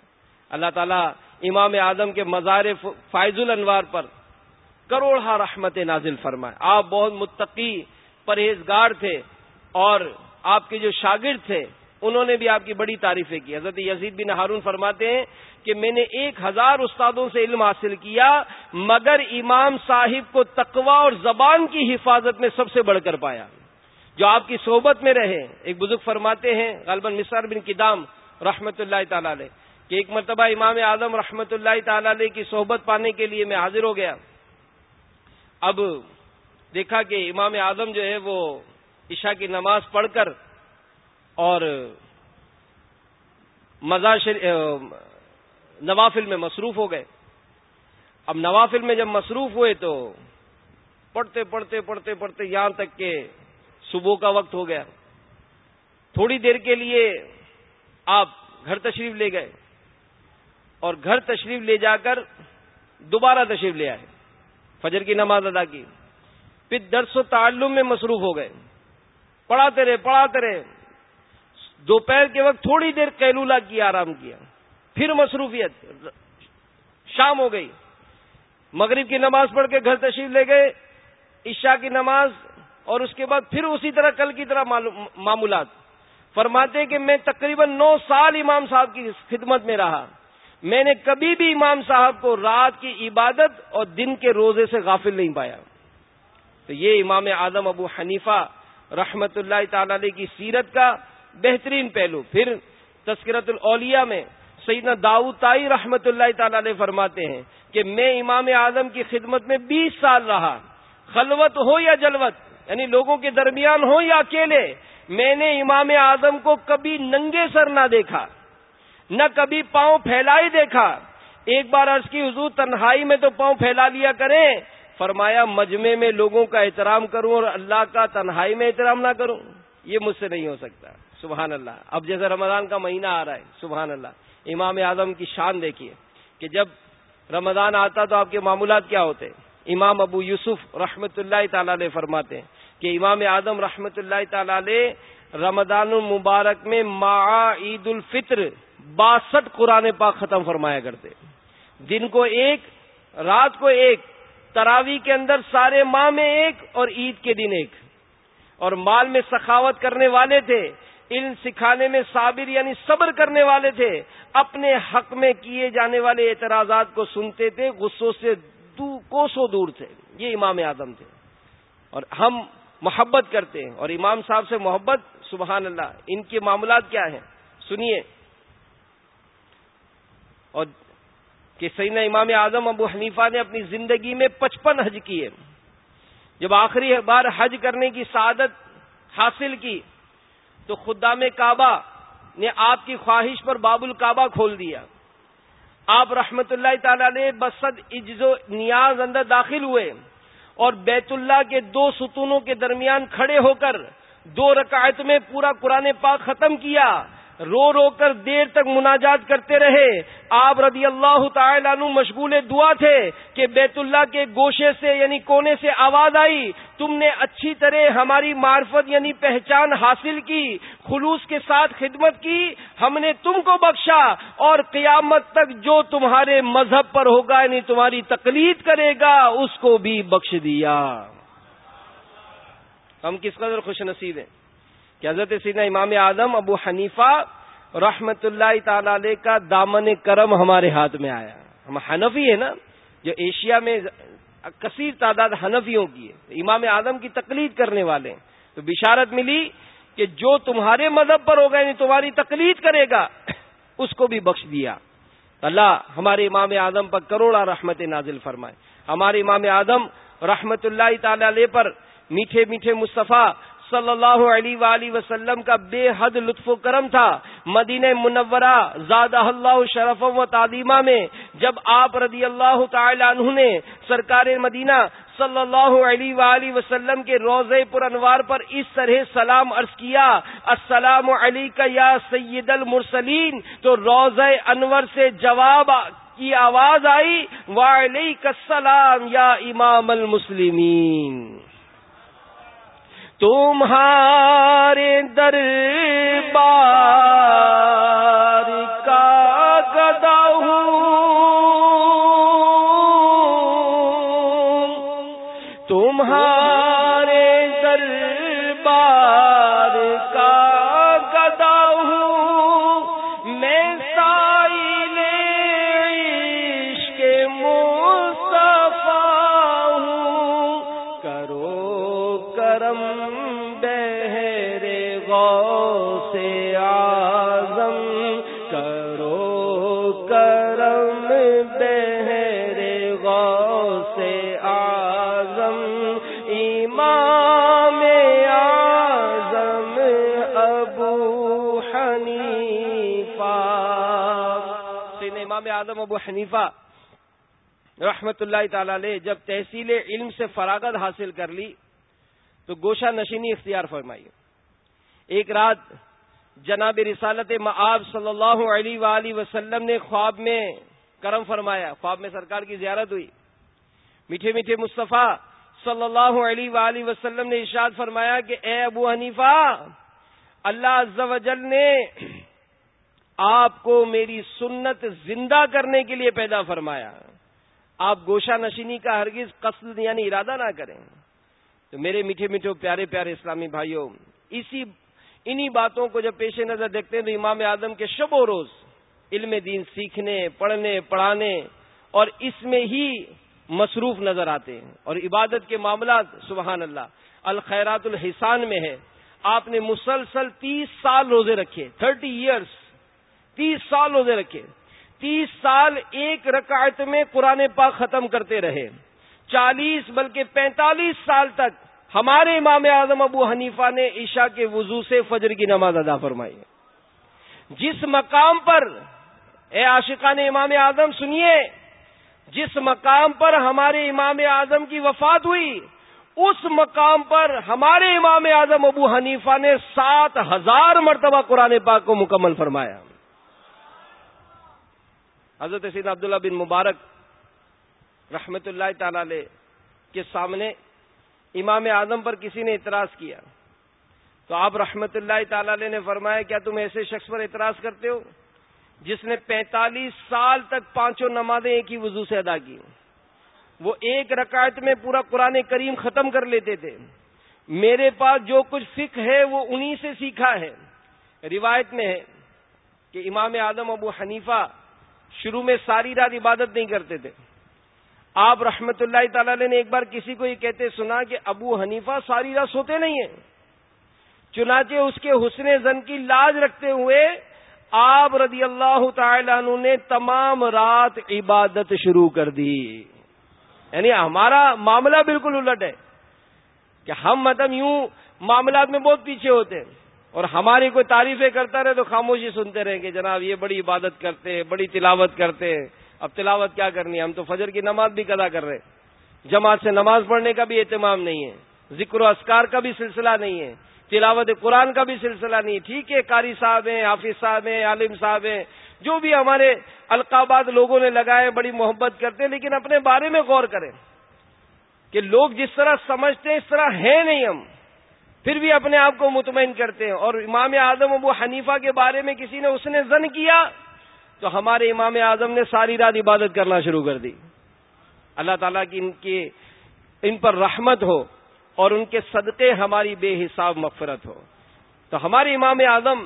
اللہ تعالیٰ امام اعظم کے مزار فائز الانوار پر کروڑا رحمت نازل فرمائے۔ آپ بہت متقی پرہیزگار تھے اور آپ کے جو شاگرد تھے، انہوں نے بھی آپ کی بڑی تعریفیں کی۔ حضرت یزید بن ہارون فرماتے ہیں کہ میں نے ایک ہزار استادوں سے علم حاصل کیا، مگر امام صاحب کو تقوا اور زبان کی حفاظت میں سب سے بڑھ کر پایا۔ جو آپ کی صحبت میں رہے، ایک بزرگ فرماتے ہیں، غالباً مصر بن کدام رحمت اللہ تعالی علیہ۔ کہ ایک مرتبہ امام اعظم رحمت اللہ تعالی علیہ کی صحبت پانے کے لیے میں حاضر ہو گیا۔ اب دیکھا کہ امام اعظم جو ہے وہ عشاء کی نماز پڑھ کر اور مزار نوافل میں مصروف ہو گئے۔ اب نوافل میں جب مصروف ہوئے تو پڑھتے پڑھتے پڑھتے پڑھتے یہاں تک کہ صبح کا وقت ہو گیا۔ تھوڑی دیر کے لیے آپ گھر تشریف لے گئے اور گھر تشریف لے جا کر دوبارہ تشریف لے آئے، فجر کی نماز ادا کی، پھر درس و تعلم میں مصروف ہو گئے۔ پڑھاتے رہے پڑھاتے رہے۔ دوپہر کے وقت تھوڑی دیر کیلولا کیا، آرام کیا۔ پھر مصروفیت، شام ہو گئی۔ مغرب کی نماز پڑھ کے گھر تشریف لے گئے، عشاء کی نماز اور اس کے بعد پھر اسی طرح کل کی طرح معمولات۔ فرماتے کہ میں تقریباً نو سال امام صاحب کی خدمت میں رہا۔ میں نے کبھی بھی امام صاحب کو رات کی عبادت اور دن کے روزے سے غافل نہیں پایا۔ تو یہ امام اعظم ابو حنیفہ رحمت اللہ تعالی علیہ کی سیرت کا بہترین پہلو۔ پھر تذکرت الاولیاء میں سیدنا داؤد تائی رحمت اللہ تعالی علیہ فرماتے ہیں کہ میں امام اعظم کی خدمت میں بیس سال رہا۔ خلوت ہو یا جلوت یعنی لوگوں کے درمیان ہو یا اکیلے میں نے امام اعظم کو کبھی ننگے سر نہ دیکھا، نہ کبھی پاؤں پھیلائی دیکھا۔ ایک بار عرض کی، حضور تنہائی میں تو پاؤں پھیلا لیا کریں؟ فرمایا مجمے میں لوگوں کا احترام کروں اور اللہ کا تنہائی میں احترام نہ کروں۔ یہ مجھ سے نہیں ہو سکتا۔ سبحان اللہ۔ اب جیسے رمضان کا مہینہ آ رہا ہے۔ سبحان اللہ۔ امام اعظم کی شان دیکھیے کہ جب رمضان آتا تو آپ کے معمولات کیا ہوتے؟ امام ابو یوسف رحمت اللہ تعالی علیہ فرماتے ہیں کہ امام اعظم رحمت اللہ تعالی علیہ رمضان المبارک میں ما عید الفطر باسٹھ قرآن پاک ختم فرمایا کرتے۔ دن کو ایک، رات کو ایک تراوی کے اندر سارے ماہ میں ایک اور عید کے دن ایک۔ اور مال میں سخاوت کرنے والے تھے، علم سکھانے میں صابر یعنی صبر کرنے والے تھے، اپنے حق میں کیے جانے والے اعتراضات کو سنتے تھے، غصوں سے دو، کوسوں دور تھے۔ یہ امام اعظم تھے۔ اور ہم محبت کرتے ہیں اور امام صاحب سے محبت، سبحان اللہ، ان کے معاملات کیا ہیں؟ سنیے۔ اور کہ سیدنا امام اعظم ابو حنیفہ نے اپنی زندگی میں پچپن حج کیے۔ جب آخری بار حج کرنے کی سعادت حاصل کی، تو خدام کعبہ نے آپ کی خواہش پر باب الکعبہ کھول دیا۔ آپ رحمت اللہ تعالی نے بسد عجز و نیاز اندر داخل ہوئے۔ اور بیت اللہ کے دو ستونوں کے درمیان کھڑے ہو کر دو رکعت میں پورا قرآن پاک ختم کیا۔ رو رو کر دیر تک مناجات کرتے رہے۔ آپ رضی اللہ تعالی عنہ مشغول دعا تھے کہ بیت اللہ کے گوشے سے یعنی کونے سے آواز آئی۔ تم نے اچھی طرح ہماری معرفت یعنی پہچان حاصل کی، خلوص کے ساتھ خدمت کی، ہم نے تم کو بخشا اور قیامت تک جو تمہارے مذہب پر ہوگا یعنی تمہاری تقلید کرے گا، اس کو بھی بخش دیا۔ ہم کس قدر خوش نصیب ہیں؟ کہ حضرت سیدنا امام اعظم ابو حنیفہ رحمت اللہ تعالی علیہ کا دامن کرم ہمارے ہاتھ میں آیا ہم حنفی ہیں نا، جو ایشیا میں کثیر تعداد حنفیوں کی ہے۔ امام اعظم کی تقلید کرنے والے ہیں۔ تو بشارت ملی کہ جو تمہارے مذہب پر ہوگا یعنی تمہاری تقلید کرے گا، اس کو بھی بخش دیا۔ اللہ ہمارے امام اعظم پر کروڑا رحمت نازل فرمائے۔ ہمارے امام اعظم رحمت اللہ تعالی علیہ پر میٹھے میٹھے مصطفیٰ صلی اللہ علیہ وآلہ وسلم کا بے حد لطف و کرم تھا۔ مدینہ منورہ، زادہ اللہ شرف و تعلیمہ میں۔ جب آپ رضی اللہ تعالی عنہ نے سرکار مدینہ صلی اللہ علیہ وآلہ وسلم کے روزے پر انوار پر اس طرح سلام عرض کیا، السلام علیکہ یا سید المرسلین تو روزہ انور سے جواب کی آواز آئی وعلیک السلام یا امام المسلمین تمہارے دربار امام ابو حنیفہ رحمت اللہ تعالی علیہ جب تحصیل علم سے فراغت حاصل کر لی، تو گوشہ نشینی اختیار فرمائی۔ ایک رات جناب رسالت معاب صلی اللہ علیہ وآلہ وسلم نے خواب میں کرم فرمایا۔ خواب میں سرکار کی زیارت ہوئی۔ میٹھے میٹھے مصطفیٰ صلی اللہ علیہ وآلہ وسلم نے ارشاد فرمایا کہ اے ابو حنیفہ، اللہ عز و جل نے آپ کو میری سنت زندہ کرنے کے لیے پیدا فرمایا۔ آپ گوشہ نشینی کا ہرگز قصد یعنی ارادہ نہ کریں۔ تو میرے میٹھے میٹھے پیارے پیارے اسلامی بھائیوں، اسی انہی باتوں کو جب پیش نظر دیکھتے ہیں تو امام اعظم کے شب و روز علم دین سیکھنے، پڑھنے، پڑھانے اور اس میں ہی مصروف نظر آتے ہیں۔ اور عبادت کے معاملات، سبحان اللہ، الخیرات الحسان میں ہے آپ نے مسلسل تیس سال روزے رکھے، تھرٹی ایئرس تیس سال روزے رکھے۔ تیس سال ایک رکعت میں قرآن پاک ختم کرتے رہے۔ چالیس بلکہ پینتالیس سال تک ہمارے امام اعظم ابو حنیفہ نے عشاء کے وضو سے فجر کی نماز ادا فرمائی۔ جس مقام پر، اے عاشقان امام اعظم سنیے، جس مقام پر ہمارے امام اعظم کی وفات ہوئی، اس مقام پر ہمارے امام اعظم ابو حنیفہ نے سات ہزار مرتبہ قرآن پاک کو مکمل فرمایا۔ حضرت سید عبداللہ بن مبارک رحمت اللہ تعالی کے سامنے امام اعظم پر کسی نے اعتراض کیا۔ تو آپ رحمت اللہ تعالی نے فرمایا، کیا تم ایسے شخص پر اعتراض کرتے ہو جس نے پینتالیس سال تک پانچوں نمازیں ایک ہی وضو سے ادا کی؟ وہ ایک رکعت میں پورا قرآن کریم ختم کر لیتے تھے۔ میرے پاس جو کچھ فکر ہے، وہ انہی سے سیکھا ہے۔ روایت میں ہے کہ امام اعظم ابو حنیفہ شروع میں ساری رات عبادت نہیں کرتے تھے۔ آپ رحمت اللہ تعالی نے ایک بار کسی کو یہ کہتے سنا کہ ابو حنیفہ ساری رات سوتے نہیں ہیں۔ چنانچہ اس کے حسن زن کی لاج رکھتے ہوئے آپ رضی اللہ تعالی عنہ نے تمام رات عبادت شروع کر دی۔ یعنی ہمارا معاملہ بالکل الٹ ہے کہ ہم مطلب یوں معاملات میں بہت پیچھے ہوتے ہیں۔ اور ہماری کوئی تعریفیں کرتا رہے تو خاموشی سنتے رہے کہ جناب یہ بڑی عبادت کرتے ہیں، بڑی تلاوت کرتے ہیں۔ اب تلاوت کیا کرنی ہے؟ ہم تو فجر کی نماز بھی ادا کر رہے جماعت سے نماز پڑھنے کا بھی اہتمام نہیں ہے۔ ذکر و اسکار کا بھی سلسلہ نہیں ہے۔ تلاوت قرآن کا بھی سلسلہ نہیں ٹھیک ہے، قاری صاحب ہیں، حافظ صاحب ہیں، عالم صاحب ہیں۔ جو بھی ہمارے القابات لوگوں نے لگائے، بڑی محبت کرتے ہیں، لیکن اپنے بارے میں غور کریں کہ لوگ جس طرح سمجھتے ہیں، اس طرح ہیں نہیں ہم۔ پھر بھی اپنے آپ کو مطمئن کرتے ہیں۔ اور امام اعظم ابو حنیفہ کے بارے میں کسی نے اس نے زن کیا تو ہمارے امام اعظم نے ساری رات عبادت کرنا شروع کر دی۔ اللہ تعالیٰ کی ان کی ان پر رحمت ہو اور ان کے صدقے ہماری بے حساب مغفرت ہو۔ تو ہمارے امام اعظم،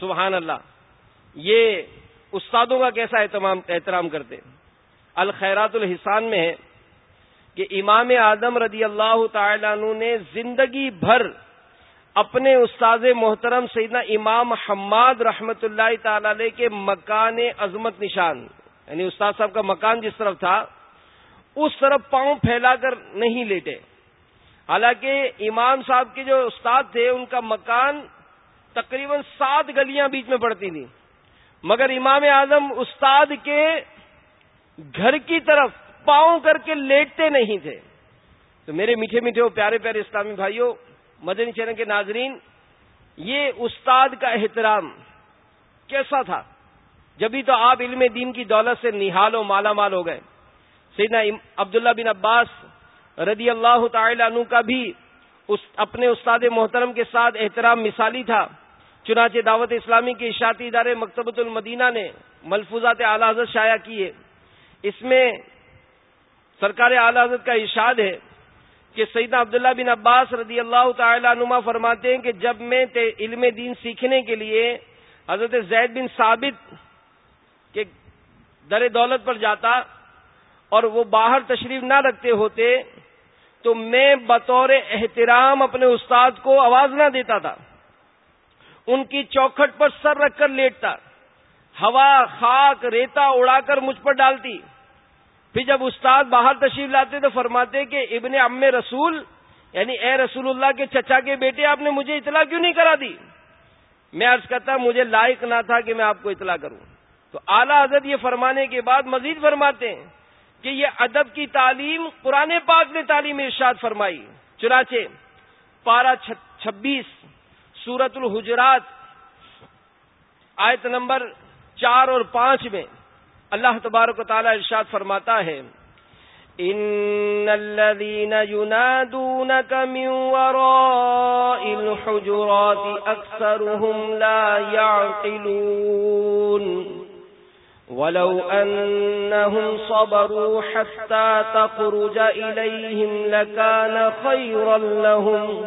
سبحان اللہ، یہ استادوں کا کیسا اہتمام احترام کرتے الخیرات الحسان میں ہے۔ کہ امام اعظم رضی اللہ تعالی عنہ نے زندگی بھر اپنے استاذ محترم سیدنا امام حماد رحمت اللہ تعالی علیہ کے مکان عظمت نشان یعنی استاد صاحب کا مکان جس طرف تھا، اس طرف پاؤں پھیلا کر نہیں لیٹے۔ حالانکہ امام صاحب کے جو استاد تھے، ان کا مکان تقریباً سات گلیاں بیچ میں پڑتی تھیں مگر امام اعظم استاد کے گھر کی طرف پاؤں کر کے لیٹتے نہیں تھے۔ تو میرے میٹھے میٹھے پیارے پیارے اسلامی بھائیوں، مدنی چینل کے ناظرین، یہ استاد کا احترام کیسا تھا؟ جبھی تو آپ علم دین کی دولت سے نہال و مالا مال ہو گئے۔ سیدنا عبداللہ بن عباس رضی اللہ تعالی عنہ کا بھی اس اپنے استاد محترم کے ساتھ احترام مثالی تھا۔ چنانچہ دعوت اسلامی کے اشاعتی ادارے مکتبۃ المدینہ نے ملفوظات اعلی حضرت شائع کیے۔ اس میں سرکار اعلی حضرت کا ارشاد ہے کہ سیدنا عبداللہ بن عباس رضی اللہ تعالی عنما فرماتے ہیں کہ جب میں علم دین سیکھنے کے لیے حضرت زید بن ثابت کے در دولت پر جاتا اور وہ باہر تشریف نہ رکھتے ہوتے تو میں بطور احترام اپنے استاد کو آواز نہ دیتا تھا۔ ان کی چوکھٹ پر سر رکھ کر لیٹتا۔ ہوا خاک ریتا اڑا کر مجھ پر ڈالتی۔ پھر جب استاد باہر تشریف لاتے تو فرماتے کہ ابن ام رسول یعنی اے رسول اللہ کے چچا کے بیٹے، آپ نے مجھے اطلاع کیوں نہیں کرا دی؟ میں عرض کرتا مجھے لائق نہ تھا کہ میں آپ کو اطلاع کروں۔ تو اعلی حضرت یہ فرمانے کے بعد مزید فرماتے ہیں کہ یہ ادب کی تعلیم قرآن پاک نے تعلیم ارشاد فرمائی۔ چنانچہ پارا چھبیس سورت الحجرات، آیت نمبر چار اور پانچ میں اللہ تبارک و تعالی ارشاد فرماتا ہے ان الذين ينادونك من وراء الحجرات اكثرهم لا يعقلون ولو انهم صبروا حتى تخرج اليهم لكان خيرا لهم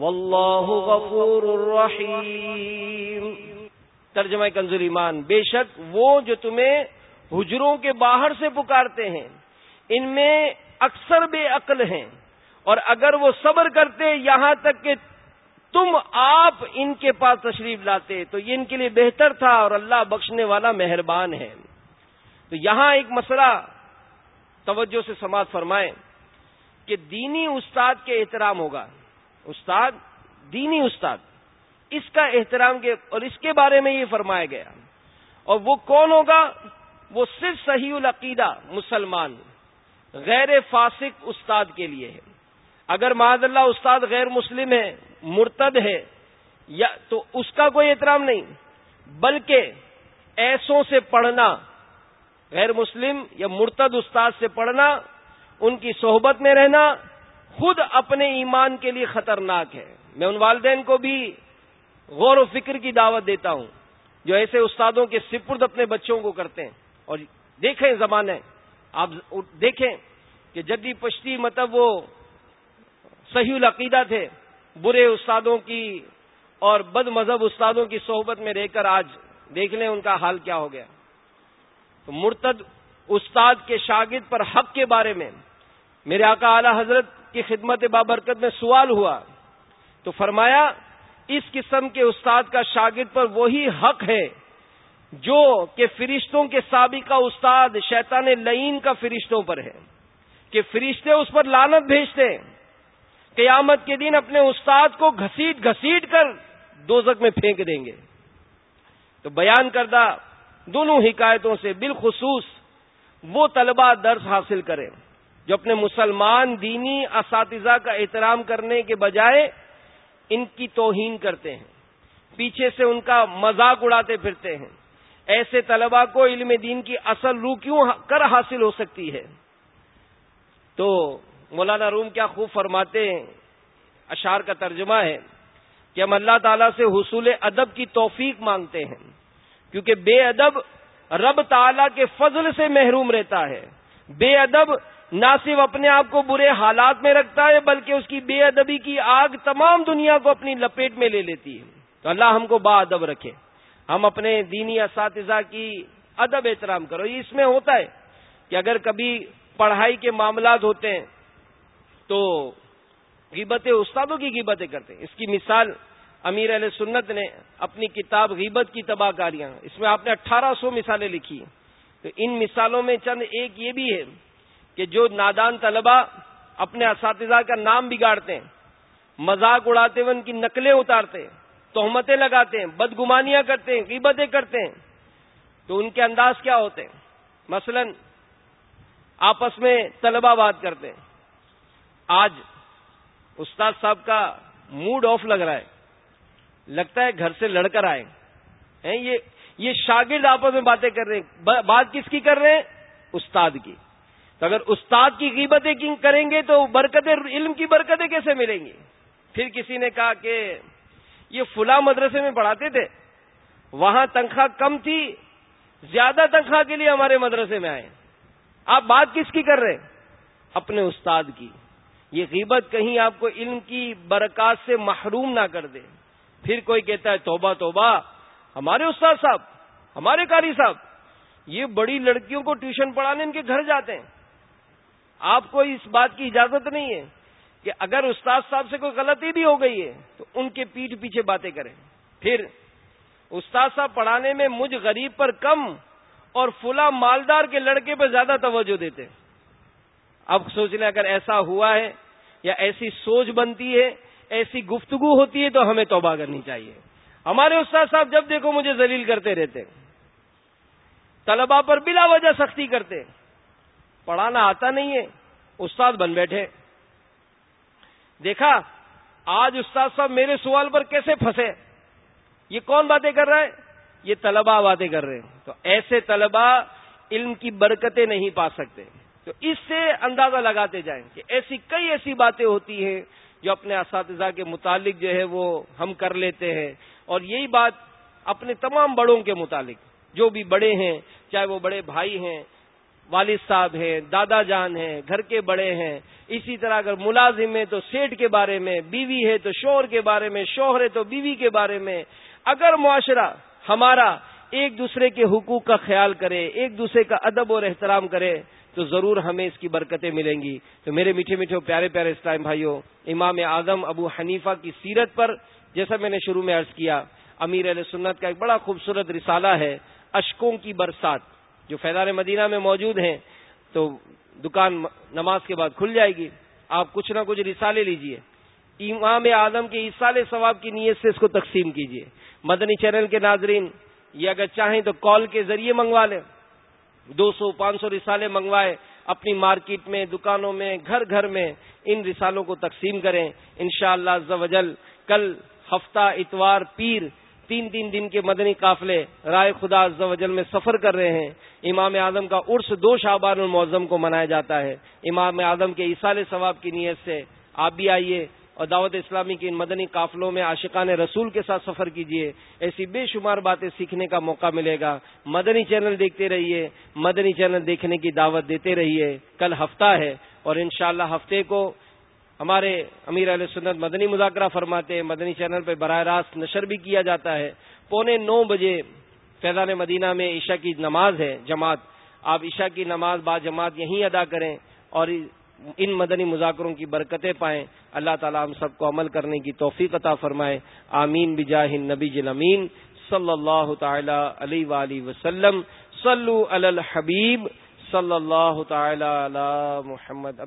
والله غفور رحيم ترجمہ کنزل ایمان، بے شک وہ جو تمہیں حجروں کے باہر سے پکارتے ہیں، ان میں اکثر بے عقل ہیں۔ اور اگر وہ صبر کرتے یہاں تک کہ تم آپ ان کے پاس تشریف لاتے، تو یہ ان کے لیے بہتر تھا اور اللہ بخشنے والا مہربان ہے۔ تو یہاں ایک مسئلہ توجہ سے سماعت فرمائیں کہ دینی استاد کے احترام ہوگا۔ استاد، دینی استاد۔ اس کا احترام کے اور اس کے بارے میں یہ فرمایا گیا۔ اور وہ کون ہوگا؟ وہ صرف صحیح العقیدہ مسلمان، غیر فاسق استاد کے لیے ہے۔ اگر معذ اللہ استاد غیر مسلم ہے، مرتد ہے، یا تو اس کا کوئی احترام نہیں، بلکہ ایسوں سے پڑھنا، غیر مسلم یا مرتد استاد سے پڑھنا، ان کی صحبت میں رہنا، خود اپنے ایمان کے لیے خطرناک ہے۔ میں ان والدین کو بھی غور و فکر کی دعوت دیتا ہوں جو ایسے استادوں کے سپرد اپنے بچوں کو کرتے ہیں اور دیکھیں زمانے آپ دیکھیں کہ جدی پشتی مطلب وہ صحیح العقیدہ تھے، برے استادوں کی اور بد مذہب استادوں کی صحبت میں رہ کر آج دیکھ لیں ان کا حال کیا ہو گیا۔ تو مرتد استاد کے شاگرد پر حق کے بارے میں میرے آقا اعلی حضرت کی خدمت بابرکت میں سوال ہوا۔ تو فرمایا اس قسم کے استاد کا شاگرد پر وہی حق ہے جو کہ فرشتوں کے سابقہ استاد شیطان لعین کا فرشتوں پر ہے، کہ فرشتے اس پر لانت بھیجتے قیامت کے دن اپنے استاد کو گھسیٹ گھسیٹ کر دوزک میں پھینک دیں گے۔ تو بیان کردہ دونوں حکایتوں سے بالخصوص وہ طلبہ درس حاصل کریں جو اپنے مسلمان دینی اساتذہ کا احترام کرنے کے بجائے ان کی توہین کرتے ہیں۔ پیچھے سے ان کا مذاق اڑاتے پھرتے ہیں۔ ایسے طلبا کو علم دین کی اصل روح کیوں کر حاصل ہو سکتی ہے؟ تو مولانا روم کیا خوب فرماتے ہیں اشار کا ترجمہ ہے کہ ہم اللہ تعالیٰ سے حصول ادب کی توفیق مانگتے ہیں۔ کیونکہ بے ادب رب تعالی کے فضل سے محروم رہتا ہے۔ بے ادب نہ صرف اپنے آپ کو برے حالات میں رکھتا ہے بلکہ اس کی بے ادبی کی آگ تمام دنیا کو اپنی لپیٹ میں لے لیتی ہے۔ تو اللہ ہم کو با ادب رکھے۔ ہم اپنے دینی اساتذہ کی ادب احترام کرو۔ یہ اس میں ہوتا ہے کہ اگر کبھی پڑھائی کے معاملات ہوتے ہیں تو غیبتیں استادوں کی غیبتیں کرتے ہیں۔ اس کی مثال امیر علیہ سنت نے اپنی کتاب غیبت کی تباہ کاریاں۔ اس میں آپ نے اٹھارہ سو مثالیں لکھی ہیں۔ تو ان مثالوں میں چند ایک یہ بھی ہے کہ جو نادان طلبہ اپنے اساتذہ کا نام بگاڑتے ہیں، مذاق اڑاتے ہوئے ان کی نقلیں اتارتے ہیں، تہمتیں لگاتے ہیں، بدگمانیاں کرتے ہیں قیبتیں کرتے ہیں، تو ان کے انداز کیا ہوتے ہیں؟ مثلا آپس میں طلبہ بات کرتے ہیں۔ آج استاد صاحب کا موڈ آف لگ رہا ہے۔ لگتا ہے گھر سے لڑ کر آئے یہ یہ شاگرد آپس میں باتیں کر رہے ہیں۔ بات کس کی کر رہے ہیں؟ استاد کی۔ تو اگر استاد کی قیمتیں کریں گے تو برکت علم کی برکتیں کیسے ملیں گی؟ پھر کسی نے کہا کہ یہ فلا مدرسے میں پڑھاتے تھے، وہاں تنخواہ کم تھی، زیادہ تنخواہ کے لیے ہمارے مدرسے میں آئے۔ آپ بات کس کی کر رہے اپنے استاد کی۔ یہ غیبت کہیں آپ کو علم کی برکات سے محروم نہ کر دے۔ پھر کوئی کہتا ہے، توبہ توبہ، ہمارے استاد صاحب، ہمارے قاری صاحب، یہ بڑی لڑکیوں کو ٹیوشن پڑھانے ان کے گھر جاتے ہیں۔ آپ کو اس بات کی اجازت نہیں ہے کہ اگر استاد صاحب سے کوئی غلطی بھی ہو گئی ہے تو ان کے پیٹ پیچھے باتیں کریں۔ پھر استاد صاحب پڑھانے میں مجھ غریب پر کم اور فلا مالدار کے لڑکے پہ زیادہ توجہ دیتے۔ اب سوچ لیں اگر ایسا ہوا ہے یا ایسی سوچ بنتی ہے، ایسی گفتگو ہوتی ہے تو ہمیں توبہ کرنی چاہیے۔ ہمارے استاد صاحب جب دیکھو مجھے ذلیل کرتے رہتے۔ طلبا پر بلا وجہ سختی کرتے۔ پڑھانا آتا نہیں ہے، استاد بن بیٹھے۔ دیکھا، آج استاد صاحب میرے سوال پر کیسے پھنسے؟ یہ کون باتیں کر رہا ہے؟ یہ طلبا باتیں کر رہے ہیں۔ تو ایسے طلبا علم کی برکتیں نہیں پا سکتے۔ تو اس سے اندازہ لگاتے جائیں کہ ایسی کئی ایسی باتیں ہوتی ہیں جو اپنے اساتذہ کے متعلق جو ہے وہ ہم کر لیتے ہیں۔ اور یہی بات اپنے تمام بڑوں کے متعلق، جو بھی بڑے ہیں، چاہے وہ بڑے بھائی ہیں والد صاحب ہیں، دادا جان ہیں، گھر کے بڑے ہیں۔ اسی طرح اگر ملازم ہے تو سیٹ کے بارے میں، بیوی ہے تو شوہر کے بارے میں، شوہر ہے تو بیوی کے بارے میں۔ اگر معاشرہ ہمارا ایک دوسرے کے حقوق کا خیال کرے، ایک دوسرے کا ادب اور احترام کرے، تو ضرور ہمیں اس کی برکتیں ملیں گی۔ تو میرے میٹھے میٹھے پیارے پیارے اسلام بھائیوں امام اعظم ابو حنیفہ کی سیرت پر جیسا میں نے شروع میں عرض کیا، امیر علیہ سنت کا ایک بڑا خوبصورت رسالہ ہے، اشکوں کی برسات۔ جو فیضان مدینہ میں موجود ہیں، تو دکان نماز کے بعد کھل جائے گی۔ آپ کچھ نہ کچھ رسالے لیجیے۔ امام اعظم کے اسال ثواب کی نیت سے اس کو تقسیم کیجیے مدنی چینل کے ناظرین، یہ اگر چاہیں تو کال کے ذریعے منگوا لیں۔ دو سو، پانچ سو رسالے منگوائے۔ اپنی مارکیٹ میں، دکانوں میں، گھر گھر میں ان رسالوں کو تقسیم کریں۔ انشاءاللہ شاء اللہ کل ہفتہ اتوار پیر تین تین دن کے مدنی قافلے رائے خدا وجل میں سفر کر رہے ہیں۔ امام اعظم کا عرس دو شعبان المعظم کو منایا جاتا ہے۔ امام اعظم کے اصال ثواب کی نیت سے آپ بھی آئیے اور دعوت اسلامی کے ان مدنی قافلوں میں عاشقان رسول کے ساتھ سفر کیجیے۔ ایسی بے شمار باتیں سیکھنے کا موقع ملے گا۔ مدنی چینل دیکھتے رہیے۔ مدنی چینل دیکھنے کی دعوت دیتے رہیے۔ کل ہفتہ ہے اور انشاءاللہ ہفتے کو ہمارے امیر علیہ سنت مدنی مذاکرہ فرماتے ہیں، مدنی چینل پہ براہ راست نشر بھی کیا جاتا ہے۔ پونے نو بجے فیضان مدینہ میں عشاء کی نماز ہے، جماعت۔ آپ عشاء کی نماز با جماعت یہیں ادا کریں اور ان مدنی مذاکروں کی برکتیں پائیں۔ اللہ تعالیٰ ہم سب کو عمل کرنے کی توفیق عطا فرمائے۔ آمین۔ بجاہ نبی جلمین صلی اللہ تعالی علیہ وسلم۔ صلو علی الحبیب۔ صلی اللہ تعالی علی محمد۔